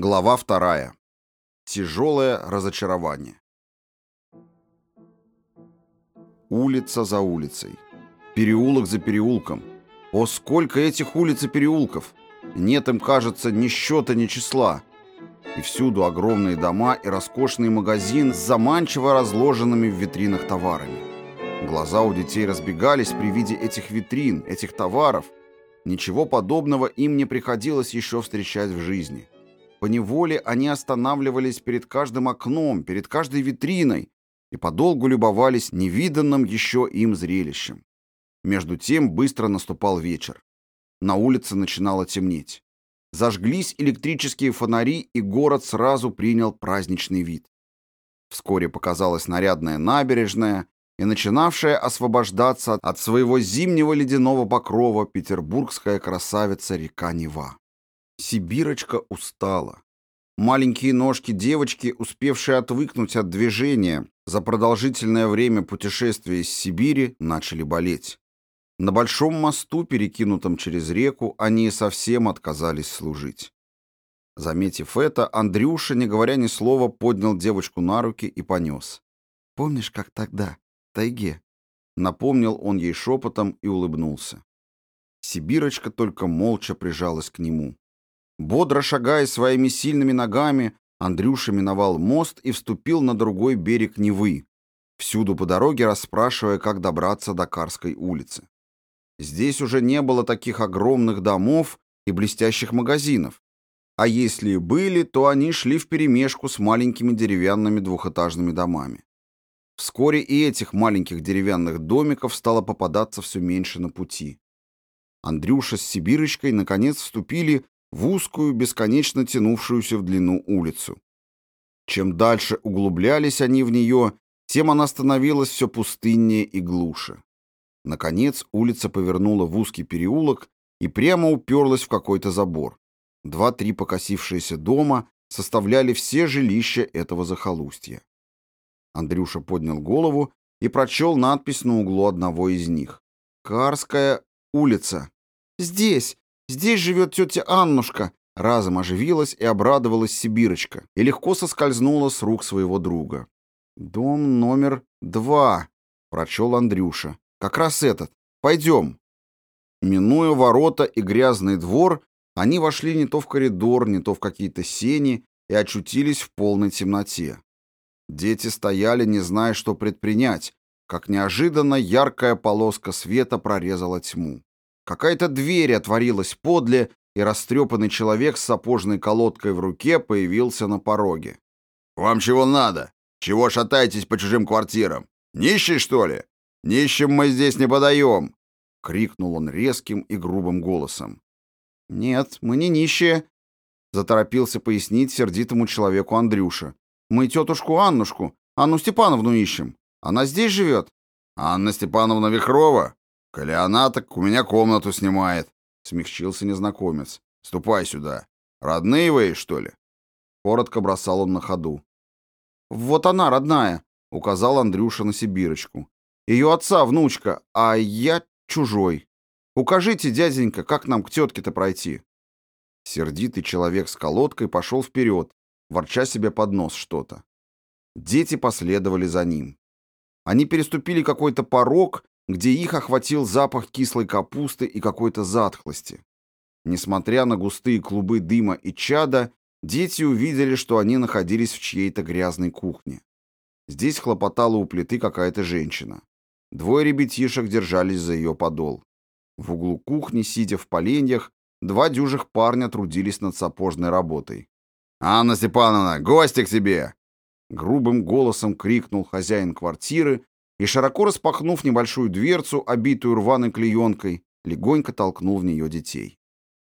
Глава вторая. Тяжелое разочарование. Улица за улицей. Переулок за переулком. О, сколько этих улиц и переулков! Нет им, кажется, ни счета, ни числа. И всюду огромные дома и роскошные магазины с заманчиво разложенными в витринах товарами. Глаза у детей разбегались при виде этих витрин, этих товаров. Ничего подобного им не приходилось еще встречать в жизни. По неволе они останавливались перед каждым окном, перед каждой витриной и подолгу любовались невиданным еще им зрелищем. Между тем быстро наступал вечер. На улице начинало темнеть. Зажглись электрические фонари, и город сразу принял праздничный вид. Вскоре показалась нарядная набережная и начинавшая освобождаться от своего зимнего ледяного покрова петербургская красавица река Нева. Сибирочка устала. Маленькие ножки девочки, успевшие отвыкнуть от движения, за продолжительное время путешествия из Сибири начали болеть. На большом мосту, перекинутом через реку, они совсем отказались служить. Заметив это, Андрюша, не говоря ни слова, поднял девочку на руки и понес. «Помнишь, как тогда, в тайге?» Напомнил он ей шепотом и улыбнулся. Сибирочка только молча прижалась к нему. Бодро шагая своими сильными ногами, Андрюша миновал мост и вступил на другой берег Невы, всюду по дороге расспрашивая, как добраться до Карской улицы. Здесь уже не было таких огромных домов и блестящих магазинов, а если и были, то они шли вперемешку с маленькими деревянными двухэтажными домами. Вскоре и этих маленьких деревянных домиков стало попадаться все меньше на пути. Андрюша с Сибирочкой наконец вступили в узкую, бесконечно тянувшуюся в длину улицу. Чем дальше углублялись они в нее, тем она становилась все пустыннее и глуше. Наконец улица повернула в узкий переулок и прямо уперлась в какой-то забор. Два-три покосившиеся дома составляли все жилища этого захолустья. Андрюша поднял голову и прочел надпись на углу одного из них. «Карская улица». «Здесь! Здесь живет тетя Аннушка!» Разом оживилась и обрадовалась Сибирочка и легко соскользнула с рук своего друга. «Дом номер два», — прочел Андрюша. «Как раз этот. Пойдем». Минуя ворота и грязный двор, они вошли не то в коридор, не то в какие-то сени и очутились в полной темноте. Дети стояли, не зная, что предпринять, как неожиданно яркая полоска света прорезала тьму. Какая-то дверь отворилась подле, и растрепанный человек с сапожной колодкой в руке появился на пороге. «Вам чего надо? Чего шатаетесь по чужим квартирам? Нищий, что ли? Нищим мы здесь не подаем!» — крикнул он резким и грубым голосом. «Нет, мы не нищие», — заторопился пояснить сердитому человеку Андрюша. «Мы тетушку Аннушку, Анну Степановну ищем. Она здесь живет». «Анна Степановна Вихрова? «Коли у меня комнату снимает», — смягчился незнакомец. «Ступай сюда. Родные вы, что ли?» Коротко бросал он на ходу. «Вот она, родная», — указал Андрюша на Сибирочку. «Ее отца внучка, а я чужой. Укажите, дяденька, как нам к тетке-то пройти?» Сердитый человек с колодкой пошел вперед, ворча себе под нос что-то. Дети последовали за ним. Они переступили какой-то порог где их охватил запах кислой капусты и какой-то затхлости. Несмотря на густые клубы дыма и чада, дети увидели, что они находились в чьей-то грязной кухне. Здесь хлопотала у плиты какая-то женщина. Двое ребятишек держались за ее подол. В углу кухни, сидя в поленьях, два дюжих парня трудились над сапожной работой. «Анна Степановна, гости к тебе!» Грубым голосом крикнул хозяин квартиры, и, широко распахнув небольшую дверцу, обитую рваной клеенкой, легонько толкнул в нее детей.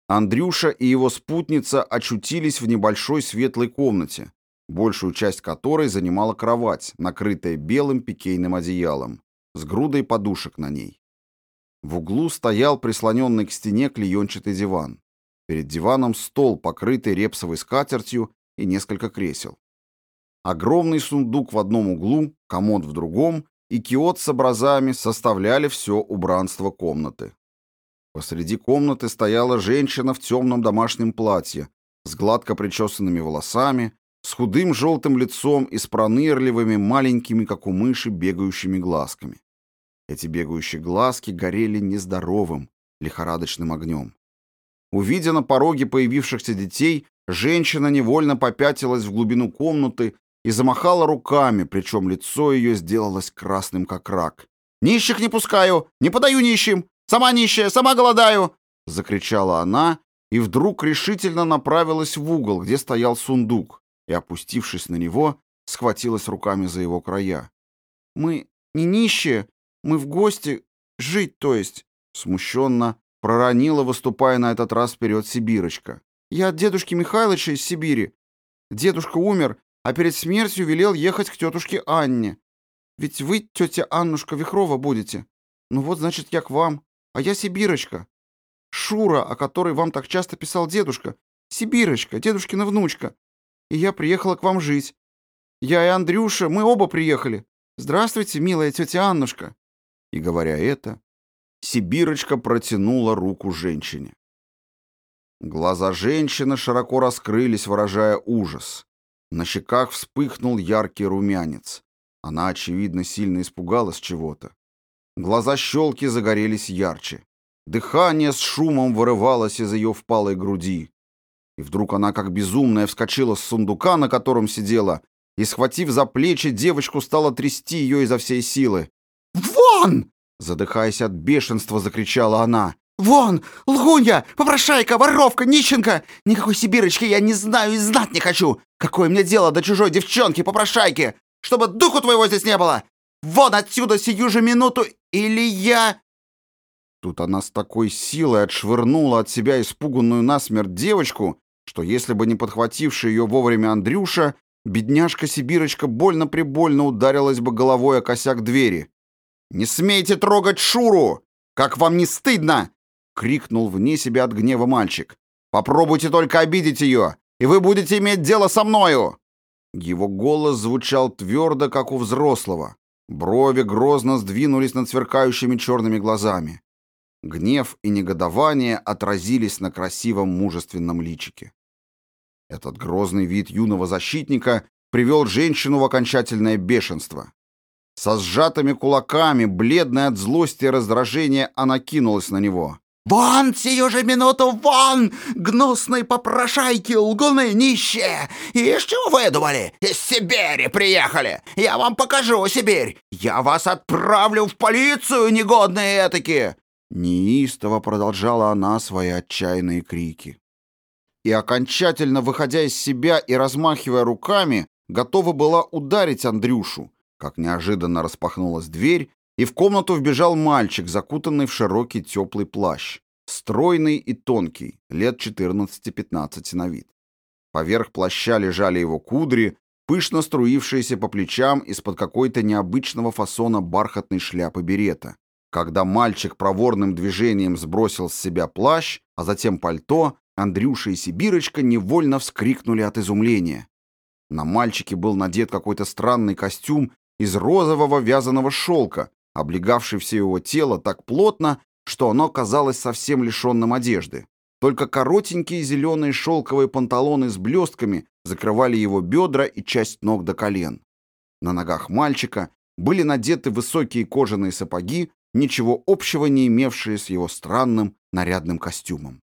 Андрюша и его спутница очутились в небольшой светлой комнате, большую часть которой занимала кровать, накрытая белым пикейным одеялом, с грудой подушек на ней. В углу стоял прислоненный к стене клеенчатый диван. Перед диваном стол, покрытый репсовой скатертью и несколько кресел. Огромный сундук в одном углу, комод в другом и киот с образами составляли все убранство комнаты. Посреди комнаты стояла женщина в темном домашнем платье, с гладко причесанными волосами, с худым желтым лицом и с пронырливыми, маленькими, как у мыши, бегающими глазками. Эти бегающие глазки горели нездоровым, лихорадочным огнем. Увидя на пороге появившихся детей, женщина невольно попятилась в глубину комнаты и замахала руками, причем лицо ее сделалось красным, как рак. «Нищих не пускаю! Не подаю нищим! Сама нищая! Сама голодаю!» — закричала она и вдруг решительно направилась в угол, где стоял сундук, и, опустившись на него, схватилась руками за его края. «Мы не нищие, мы в гости, жить, то есть», — смущенно проронила, выступая на этот раз вперед Сибирочка. «Я от дедушки Михайловича из Сибири. Дедушка умер, а перед смертью велел ехать к тетушке Анне. Ведь вы, тетя Аннушка Вихрова, будете. Ну вот, значит, я к вам. А я Сибирочка. Шура, о которой вам так часто писал дедушка. Сибирочка, дедушкина внучка. И я приехала к вам жить. Я и Андрюша, мы оба приехали. Здравствуйте, милая тетя Аннушка. И говоря это, Сибирочка протянула руку женщине. Глаза женщины широко раскрылись, выражая ужас. На щеках вспыхнул яркий румянец. Она, очевидно, сильно испугалась чего-то. Глаза щелки загорелись ярче. Дыхание с шумом вырывалось из ее впалой груди. И вдруг она, как безумная, вскочила с сундука, на котором сидела, и, схватив за плечи, девочку стала трясти ее изо всей силы. «Вон!» — задыхаясь от бешенства, закричала она. «Вон! Лгунья! Попрошайка! Воровка! Нищенка! Никакой сибирочки я не знаю и знать не хочу! Какое мне дело до чужой девчонки, попрошайки? Чтобы духу твоего здесь не было! Вон отсюда сию же минуту, или я...» Тут она с такой силой отшвырнула от себя испуганную насмерть девочку, что если бы не подхвативший ее вовремя Андрюша, бедняжка-сибирочка больно-прибольно ударилась бы головой о косяк двери. «Не смейте трогать Шуру! Как вам не стыдно!» — крикнул вне себя от гнева мальчик. «Попробуйте только обидеть ее, и вы будете иметь дело со мною!» Его голос звучал твердо, как у взрослого. Брови грозно сдвинулись над сверкающими черными глазами. Гнев и негодование отразились на красивом мужественном личике. Этот грозный вид юного защитника привел женщину в окончательное бешенство. Со сжатыми кулаками, бледная от злости и раздражения, она кинулась на него. «Вон сию же минуту, вон! Гнусные попрошайки, лгуны нищие! И что вы думали? Из Сибири приехали! Я вам покажу Сибирь! Я вас отправлю в полицию, негодные этаки!» Неистово продолжала она свои отчаянные крики. И окончательно выходя из себя и размахивая руками, готова была ударить Андрюшу, как неожиданно распахнулась дверь, и в комнату вбежал мальчик, закутанный в широкий теплый плащ, стройный и тонкий, лет 14-15 на вид. Поверх плаща лежали его кудри, пышно струившиеся по плечам из-под какой-то необычного фасона бархатной шляпы берета. Когда мальчик проворным движением сбросил с себя плащ, а затем пальто, Андрюша и Сибирочка невольно вскрикнули от изумления. На мальчике был надет какой-то странный костюм из розового вязаного шелка, облегавший все его тело так плотно, что оно казалось совсем лишенным одежды. Только коротенькие зеленые шелковые панталоны с блестками закрывали его бедра и часть ног до колен. На ногах мальчика были надеты высокие кожаные сапоги, ничего общего не имевшие с его странным нарядным костюмом.